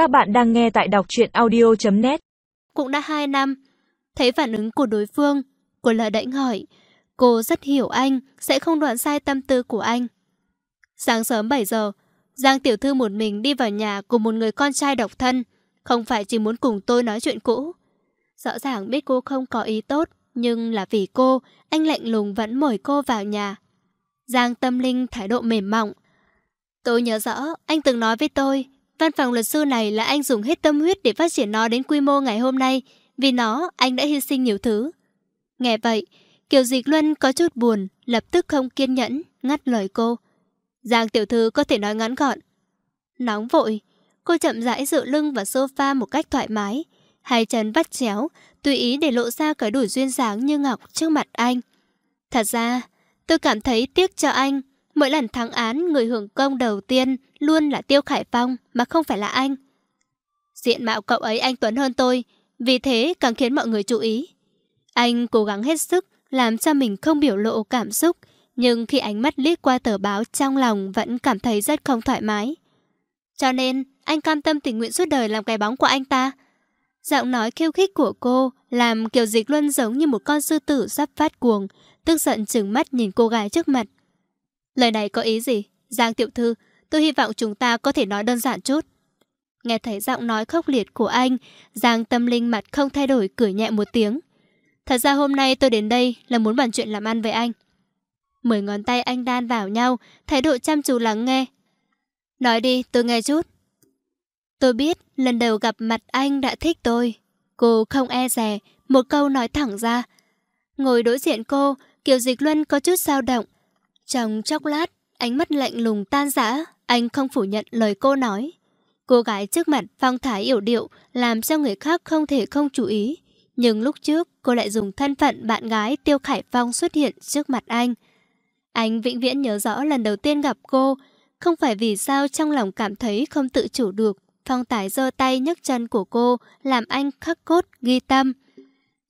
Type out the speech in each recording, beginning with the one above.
Các bạn đang nghe tại đọc truyện audio.net Cũng đã 2 năm. Thấy phản ứng của đối phương, cô lờ đẩy hỏi. Cô rất hiểu anh, sẽ không đoạn sai tâm tư của anh. Sáng sớm 7 giờ, Giang Tiểu Thư một mình đi vào nhà của một người con trai độc thân. Không phải chỉ muốn cùng tôi nói chuyện cũ. Rõ ràng biết cô không có ý tốt, nhưng là vì cô, anh lạnh lùng vẫn mời cô vào nhà. Giang Tâm Linh thái độ mềm mỏng. Tôi nhớ rõ, anh từng nói với tôi, văn phòng luật sư này là anh dùng hết tâm huyết để phát triển nó đến quy mô ngày hôm nay. Vì nó, anh đã hy sinh nhiều thứ. Nghe vậy, Kiều Dịch Luân có chút buồn, lập tức không kiên nhẫn, ngắt lời cô. Giang tiểu thư có thể nói ngắn gọn. Nóng vội, cô chậm rãi dựa lưng vào sofa một cách thoải mái. Hai chân vắt chéo, tùy ý để lộ ra cái đùi duyên dáng như ngọc trước mặt anh. Thật ra, tôi cảm thấy tiếc cho anh. Mỗi lần thắng án, người hưởng công đầu tiên luôn là Tiêu Khải Phong mà không phải là anh. Diện mạo cậu ấy anh Tuấn hơn tôi, vì thế càng khiến mọi người chú ý. Anh cố gắng hết sức làm cho mình không biểu lộ cảm xúc, nhưng khi ánh mắt liếc qua tờ báo trong lòng vẫn cảm thấy rất không thoải mái. Cho nên, anh cam tâm tình nguyện suốt đời làm cái bóng của anh ta. Giọng nói khiêu khích của cô làm Kiều Dịch Luân giống như một con sư tử sắp phát cuồng, tức giận trừng mắt nhìn cô gái trước mặt. Lời này có ý gì? Giang Tiểu Thư, tôi hy vọng chúng ta có thể nói đơn giản chút. Nghe thấy giọng nói khốc liệt của anh, Giang Tâm Linh mặt không thay đổi cười nhẹ một tiếng. Thật ra hôm nay tôi đến đây là muốn bàn chuyện làm ăn với anh. Mười ngón tay anh đan vào nhau, thái độ chăm chú lắng nghe. Nói đi, tôi nghe chút. Tôi biết lần đầu gặp mặt anh đã thích tôi. Cô không e rè, một câu nói thẳng ra. Ngồi đối diện cô, Kiều Dịch Luân có chút dao động. Trong chốc lát, ánh mắt lạnh lùng tan rã, anh không phủ nhận lời cô nói. Cô gái trước mặt phong thái yểu điệu làm cho người khác không thể không chú ý. Nhưng lúc trước cô lại dùng thân phận bạn gái Tiêu Khải Phong xuất hiện trước mặt anh. Anh vĩnh viễn nhớ rõ lần đầu tiên gặp cô, không phải vì sao trong lòng cảm thấy không tự chủ được. Phong tái giơ tay nhấc chân của cô làm anh khắc cốt, ghi tâm.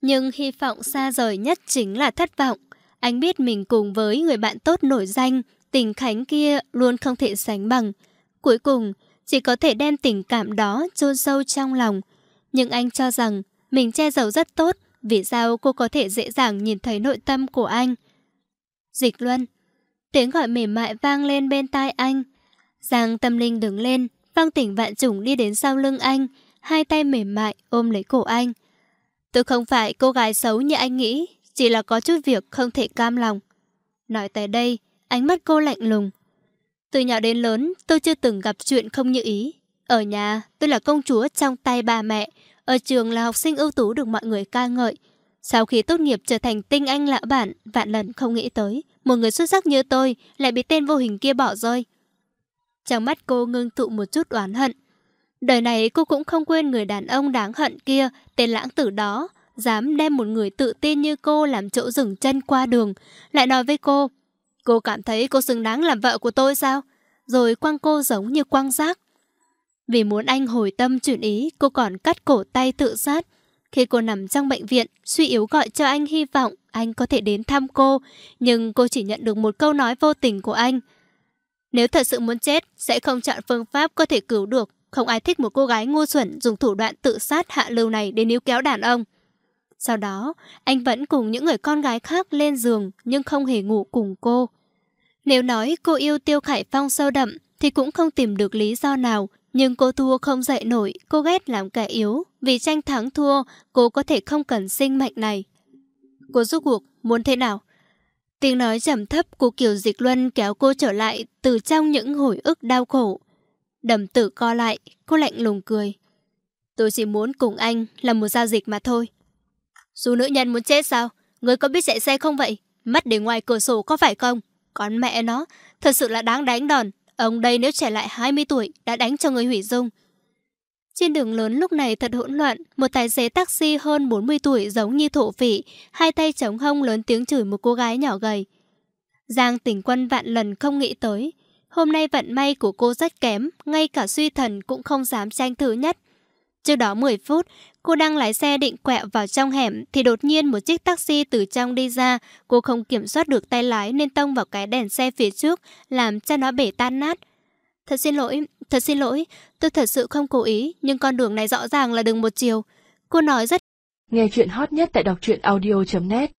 Nhưng hy vọng xa rời nhất chính là thất vọng. Anh biết mình cùng với người bạn tốt nổi danh, tình khánh kia luôn không thể sánh bằng. Cuối cùng, chỉ có thể đem tình cảm đó chôn sâu trong lòng. Nhưng anh cho rằng mình che giấu rất tốt, vì sao cô có thể dễ dàng nhìn thấy nội tâm của anh. Dịch Luân Tiếng gọi mềm mại vang lên bên tai anh. Giang tâm linh đứng lên, vang tỉnh vạn trùng đi đến sau lưng anh, hai tay mềm mại ôm lấy cổ anh. Tôi không phải cô gái xấu như anh nghĩ, chỉ là có chút việc không thể cam lòng. Nói tới đây, ánh mắt cô lạnh lùng. Từ nhỏ đến lớn, tôi chưa từng gặp chuyện không như ý. Ở nhà, tôi là công chúa trong tay bà mẹ. Ở trường là học sinh ưu tú được mọi người ca ngợi. Sau khi tốt nghiệp trở thành tinh anh lão bản, vạn lần không nghĩ tới. Một người xuất sắc như tôi lại bị tên vô hình kia bỏ rơi. Trong mắt cô ngưng tụ một chút oán hận. Đời này cô cũng không quên người đàn ông đáng hận kia, tên lãng tử đó. Dám đem một người tự tin như cô làm chỗ dừng chân qua đường. Lại nói với cô, cô cảm thấy cô xứng đáng làm vợ của tôi sao? Rồi quăng cô giống như quăng rác. Vì muốn anh hồi tâm chuyển ý, cô còn cắt cổ tay tự sát. Khi cô nằm trong bệnh viện, suy yếu gọi cho anh hy vọng anh có thể đến thăm cô, nhưng cô chỉ nhận được một câu nói vô tình của anh. Nếu thật sự muốn chết, sẽ không chọn phương pháp có thể cứu được. Không ai thích một cô gái ngu xuẩn dùng thủ đoạn tự sát hạ lưu này để níu kéo đàn ông. Sau đó, anh vẫn cùng những người con gái khác lên giường nhưng không hề ngủ cùng cô. Nếu nói cô yêu Tiêu Khải Phong sâu đậm thì cũng không tìm được lý do nào nhưng cô thua không dậy nổi, cô ghét làm kẻ yếu. Vì tranh thắng thua, cô có thể không cần sinh mệnh này. Cô rút cuộc, muốn thế nào? Tiếng nói trầm thấp của Kiều Dịch Luân kéo cô trở lại từ trong những hồi ức đau khổ. Đầm tử co lại, cô lạnh lùng cười. Tôi chỉ muốn cùng anh làm một giao dịch mà thôi. Dù nữ nhân muốn chết sao? Người có biết chạy xe không vậy? Mất để ngoài cửa sổ có phải không? Con mẹ nó, thật sự là đáng đánh đòn. Ông đây nếu trẻ lại 20 tuổi đã đánh cho người hủy dung. Trên đường lớn lúc này thật hỗn loạn, một tài xế taxi hơn 40 tuổi giống như thổ phỉ, hai tay chống hông lớn tiếng chửi một cô gái nhỏ gầy. Giang tỉnh quân vạn lần không nghĩ tới. Hôm nay vận may của cô rất kém, ngay cả suy thần cũng không dám tranh thứ nhất. Trước đó 10 phút, cô đang lái xe định quẹo vào trong hẻm thì đột nhiên một chiếc taxi từ trong đi ra. Cô không kiểm soát được tay lái nên tông vào cái đèn xe phía trước, làm cho nó bể tan nát. Thật xin lỗi, thật xin lỗi, tôi thật sự không cố ý, nhưng con đường này rõ ràng là đường một chiều. Cô nói rất... Nghe chuyện hot nhất tại đọc truyện audio.net